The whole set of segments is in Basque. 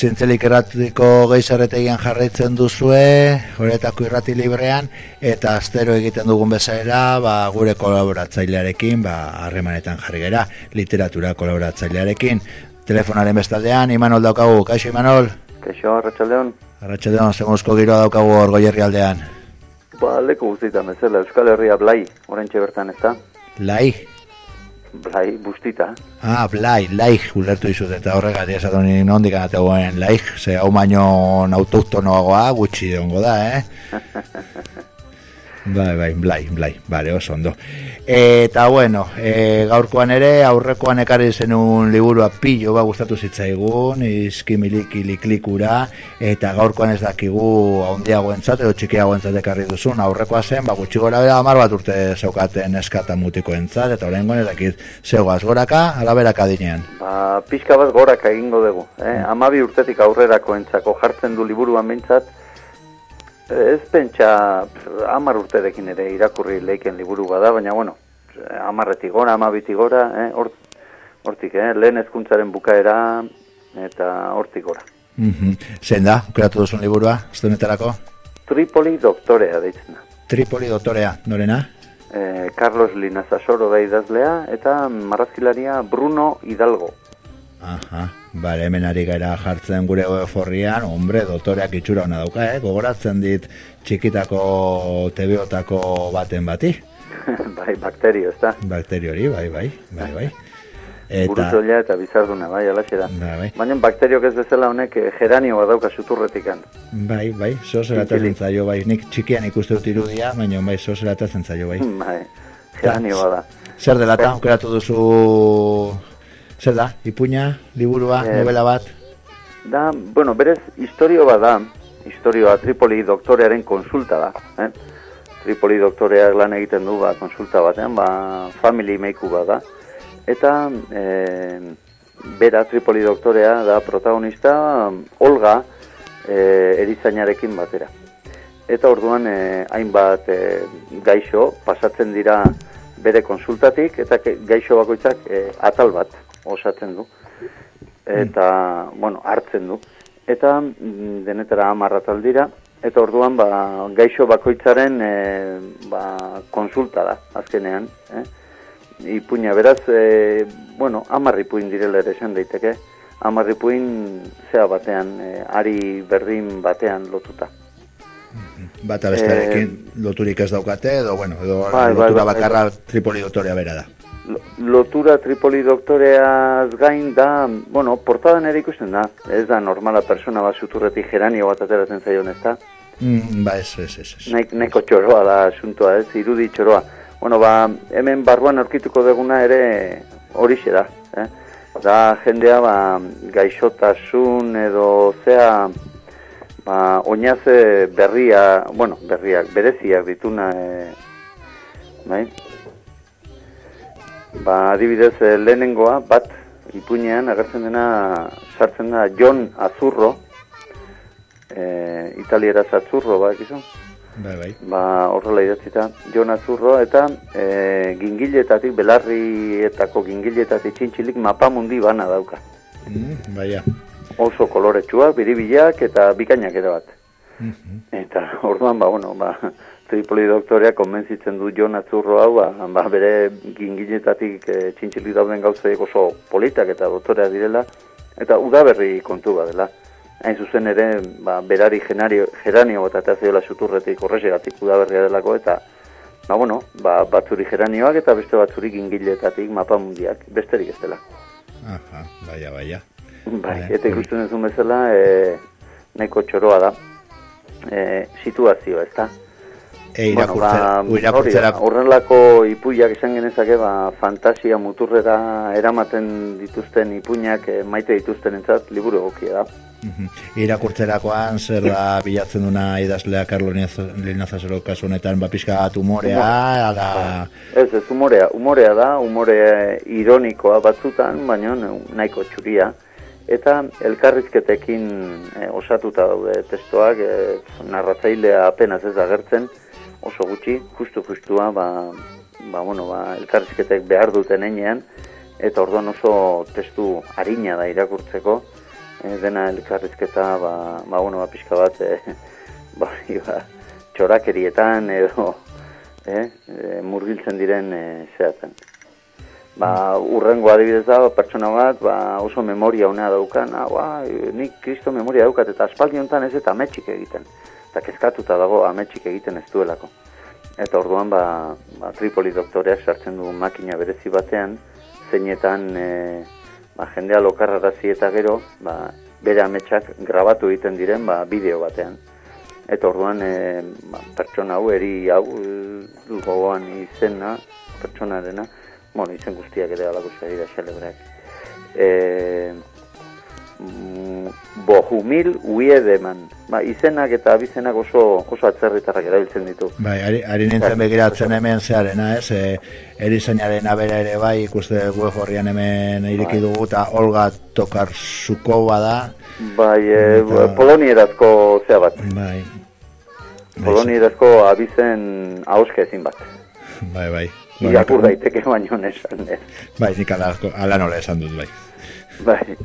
zintzelik erratiko geizarretegian jarraitzen duzue, horretako irrati librean, eta astero egiten dugun bezala, ba, gure kolaboratzailearekin, ba, harremanetan jarri gera, literatura kolaboratzailearekin. Telefonaren bestaldean, Imanol daukagu, kaixo Imanol? Kaixo, Arratxaldeon. Arratxaldeon, zemuzko giroa daukagu orgoierri aldean. Ba, leku guztietan bezala, Euskal Herria Blai, orentxe bertan ez da? Lai? Blai, bustita. Ah, Blai, Laik, ulertu dizut, eta horregatik esatu nire nondik anategoen Laik, ze hau baino autoktonoagoa gutxi ongo da, eh? Bai, bai, blai, blai, bale, oso ondo. Eta bueno, e, gaurkoan ere, aurrekoan ekarri zenun liburua pillo, ba, gustatu zitzaigun, izkimiliki liklikura, eta gaurkoan ez dakigu ahondiago entzat, edo txikiago entzat ekarri duzun, aurrekoa zen, ba, gutxi gora bera, amar bat urte zeukaten eskata mutiko entzat, eta horrengo ez dakit, zeugaz, goraka, alaberaka dinean. Ba, pixka bat goraka egingo dugu, eh? Mm. Amabi urtetik aurrerako entzako jartzen du liburuan behintzat, Ez pentsa amar urterekin ere irakurri leiken liburu bada, baina bueno, amarretik gora, amabitik gora, eh, hortik, eh, lehen ezkuntzaren bukaera eta hortik gora. Mm -hmm. Zein da, ukeratu duzun liburua, zunetarako? Tripoli doktorea deitzen da. Tripoli doktorea, norena? Eh, Carlos Linazasoro da idazlea eta marrazkilaria Bruno Hidalgo. Aha, bale, hemen ari gara jartzen gure forrian, hombre, dotoreak itxura hona dauka, eh? gogoratzen dit txikitako tebiotako baten bati. bai, bakterio, ez da? Bakterio hori, bai, bai, bai, bai. Eta... eta bizarduna, bai, alaxe da. Bai, bai. Baina bakteriok ez bezala honek eh, geranio bat dauka suturretikan. Bai, bai, zozera eta zentzaio, bai, nik txikian ikuste dut irudia, baina bai, zozera eta zentzaio, bai. Bai, geranio bada. Zer dela eta, okeratu duzu Zer da, ipuña, liburua, eh, novela bat? Da, bueno, berez, historio bat da, historioa Tripoli doktorearen konsulta da. Eh? Tripoli doktoreak lan egiten du, ba, konsulta batean, ba, family meiku bat da. Eta, eh, bera, Tripoli doktorea da protagonista, Olga, eh, erizainarekin batera. Eta orduan, eh, hainbat eh, gaixo, pasatzen dira bere konsultatik, eta gaixo bakoitzak eh, atal bat osatzen du. Eta bueno, hartzen du. Eta mm, denetara amarratal dira. Eta orduan ba, gaixo bakoitzaren e, ba, konsulta da azkenean eh? ipuina beraz e, bueno, amarripuin direla ere esan daiteke. Amarripuin zea batean e, ari berdin batean lotuta. Bata bestarekin e, loturik ez daukate edo, bueno, edo bai, bai lotura bai, bakarra bai, tripoli doktorea bera da lotura Tripoli doktoreaz gain da, bueno, portadan ere ikusten da, ez da normala persona bat suturretik geranio bat ateratzen zaion ez da. Mm, ba, ez, ez, ez. ez. neko txoroa da asuntoa, ez, irudi txoroa. Bueno, ba, hemen barruan aurkituko deguna ere hori da, eh? Da, jendea, ba, gaixotasun edo zea, ba, oinaze berria, bueno, berriak, bereziak dituna, eh, bai? Ba, adibidez, eh, lehenengoa, bat, ipuinean, agertzen dena, sartzen da, John Azurro, e, italiera Azurro, ba, ekizu? Bai, bai. Ba, horrela idatzita, John Azurro, eta e, gingiletatik, belarrietako gingiletatik txintxilik mapamundi bana dauka. Mm, baia. Oso koloretsua, biribilak eta bikainak ere bat. Mm -hmm. Eta, orduan, ba, bueno, ba, Tripoli doktorea konbentzitzen du Jon Atzurro hau, ba, ba bere gingiletatik e, eh, txintxilik dauden gauzaik oso politak eta doktorea direla, eta udaberri kontu dela. Hain zuzen ere, ba, berari genario, geranio eta eta zeola suturretik horrezegatik udaberria delako, eta ba, bueno, ba, batzuri geranioak eta beste batzuri gingiletatik mapa mundiak, besterik ez dela. Aha, baia, baia. Bai, eta ikusten ez bezala, e, neko txoroa da, e, situazioa, ez da? E, irakurtzera, bueno, ba, horrelako ipuiak esan genezake, ba, fantasia muturrera eramaten dituzten ipuinak e, maite dituzten entzat, liburu egokia da. Irakurtzerakoan zer da bilatzen duna idazlea Carlo Linazazero kasu honetan? Ba pixka bat umorea ala... Ez, ez umorea, umorea da, umore ironikoa batzutan, baina nahiko txuria eta elkarrizketekin e, osatuta daude testoak, e, narratzailea apenas ez agertzen, oso gutxi, justu justua, ba, ba, bueno, ba, elkarrizketek behar duten enean, eta orduan oso testu harina da irakurtzeko, e, dena elkarrizketa, ba, ba, bueno, ba, pixka bat, e, ba, ba, txorakerietan edo e, murgiltzen diren e, zehatzen. Ba, urrengo adibidez da, pertsona bat, ba, oso memoria unea daukan, ah, ba, nik kristo memoria daukat, eta aspaldi honetan ez eta ametxik egiten. Eta kezkatuta dago ametxik egiten ez duelako. Eta orduan, ba, ba Tripoli doktoreak sartzen du makina berezi batean, zeinetan e, ba, jendea lokarra eta gero, ba, bere ametsak grabatu egiten diren ba, bideo batean. Eta orduan, e, ba, pertsona hau, eri hau, gogoan izena, pertsonarena, bueno, izen guztiak ere alako dira xelebreak. E, bohumil uiedeman. Ba, izenak eta abizenak oso, oso atzerritarrak erabiltzen ditu. Bai, ari, nintzen begiratzen hemen zearena, ez? E, erizainaren abera ere bai, ikuste web horrian hemen iriki bai. dugu, eta Olga Tokarzuko bada. Bai, e, eta... polonierazko zea bat. Bai. Polonierazko abizen hauske ezin bat. Bai, bai. Irakur daiteke baino nesan, ez. Bai, nik ala, ala nola esan dut, bai. Bai,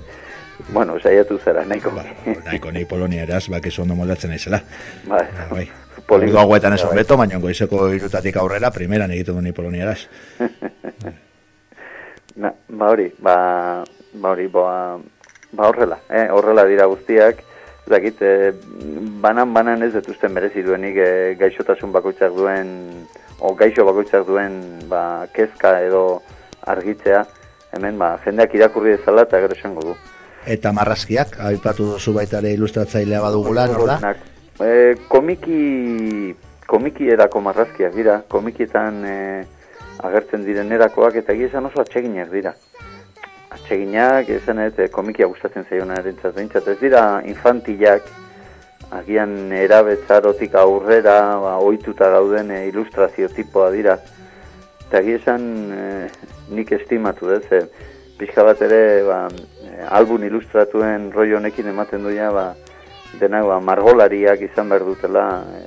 bueno, saiatu zera, nahiko. Ba, nahiko, nahi Polonia eraz, bak izo ondo moldatzen naizela. Bai, bai. Poligo hauetan esan bai. beto, baina goizeko irutatik aurrera, primeran egiten du nahi Polonia eraz. Na, ba hori, ba, ba hori, ba, ba horrela, eh? horrela dira guztiak, zakit, eh, banan-banan ez detuzten merezi duenik eh, gaixotasun bakoitzak duen o gaixo bakoitzak duen ba, kezka edo argitzea, hemen ba, jendeak irakurri dezala eta gero esango du. Eta marrazkiak, aipatu duzu baita ere ilustratzailea badugula, nor da? E, komiki, komiki erako marrazkiak dira, komikietan e, agertzen diren erakoak eta gizan oso atseginak dira. Atseginak, esan ez, e, komikia gustatzen zaiona erentzat, ez dira infantilak, agian erabetzarotik aurrera ba, oituta gauden e, ilustrazio tipoa dira. Eta esan e, nik estimatu dut, ze pixka bat ere ba, albun ilustratuen roi honekin ematen duia ba, dena ba, margolariak izan behar dutela e,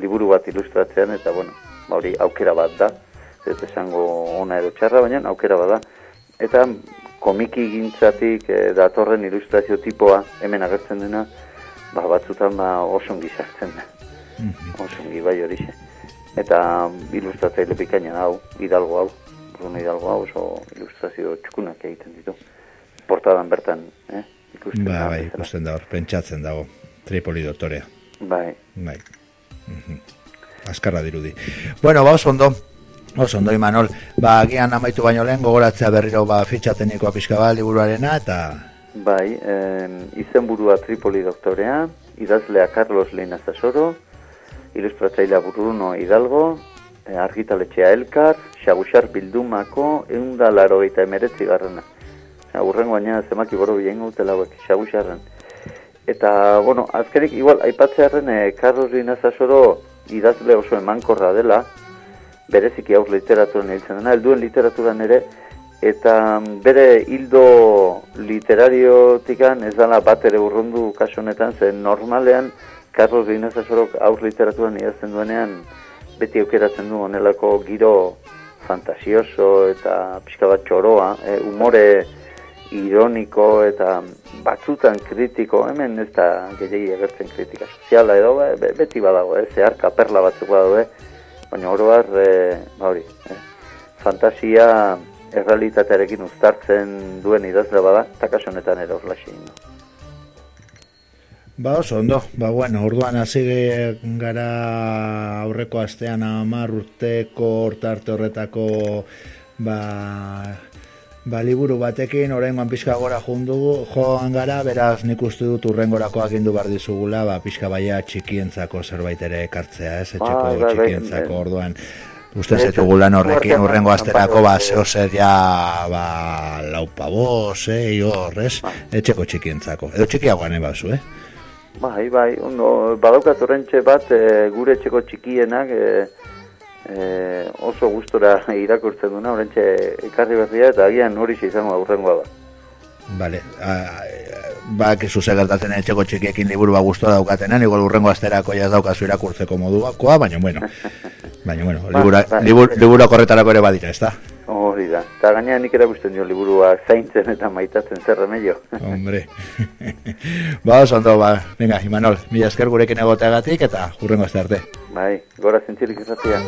liburu bat ilustratzean, eta bueno, ba, hori aukera bat da, ez esango ona edo txarra, baina aukera bat da. Eta komiki gintzatik e, datorren ilustrazio tipoa hemen agertzen dena, ba, batzutan ba, osongi sartzen da. Mm -hmm. Osongi bai hori Eta ilustratzaile pikaina hau, hidalgo hau, Bruno hidalgo hau, oso ilustrazio txukunak egiten ditu. Portadan bertan, eh? Ikusten ba, da, bai, ikusten da hor, pentsatzen dago, Tripoli doktorea. Bai. Bai. Mm -hmm. Azkarra dirudi. Bueno, ba, oso ondo, oso ondo, Imanol. Ba, gian amaitu baino lehen, gogoratzea berriro, ba, fitxatenikoa pixka ba, liburuarena, eta Bai, eh, izenburua Tripoli doktorea, idazlea Carlos Leina Zasoro, ilustratzailea Bruno Hidalgo, eh, argitaletxea Elkar, xagusar bildumako, eunda laro eta emeretzi garrana. Urren guaina zemaki boro bien gautela xagusarren. Eta, bueno, azkerik, igual, aipatzearen eh, Carlos Leina Zasoro idazle oso emankorra dela, bereziki aur literaturan hiltzen dena, helduen literaturan ere, eta bere hildo literariotikan ez dala bat ere urrundu kasu honetan, zen normalean Carlos Ginezazorok aur literaturan idazten duenean beti aukeratzen du onelako giro fantasioso eta pixka bat txoroa, e, umore ironiko eta batzutan kritiko, hemen ez da gehiagi agertzen kritika soziala edo, beti badago, e, zeharka perla batzuk badaude, baina oroar, e, ba hori, e, fantasia errealitatearekin uztartzen duen idazle bada, eta kaso honetan ere Ba oso, ondo, ba bueno, orduan hasi gara aurreko astean amar urteko hortarte horretako ba, ba liburu batekin, orain pixka gora jundugu, joan gara, beraz nik uste dut urrengorako agindu bar dizugula, ba, pixka baia txikientzako zerbait ere ekartzea, ez, etxeko bai, bai, bai, txikientzako orduan. Uste zetu lan horrekin urrengo asterako ba zeo zer ja ba laupa boz, eh, hor, ez? Etxeko txikientzako. Edo txikiagoan eba zu, eh? Bai, bai, ondo, badaukat horrentxe bat e, gure etxeko txikienak e, e, oso gustora irakurtzen duna, horrentxe ekarri berria eta agian hori izango aurrengoa da. Vale, ba, kizu gertatzen etxeko txikiekin liburu ba gustora daukatenan, igual urrengo asterako ja daukazu irakurtzeko moduakoa, baina bueno. Baina bueno, ba, libura, ba, libur, libura korretarako ere badira, ezta? Oh, hori da. Eta gaina nik erakusten dio liburua zaintzen eta maitatzen zer remedio. Hombre. ba, ondo, ba. Venga, Imanol, mila esker gurekin egoteagatik eta hurrengo ez arte. Bai, gora zintzilik izatea.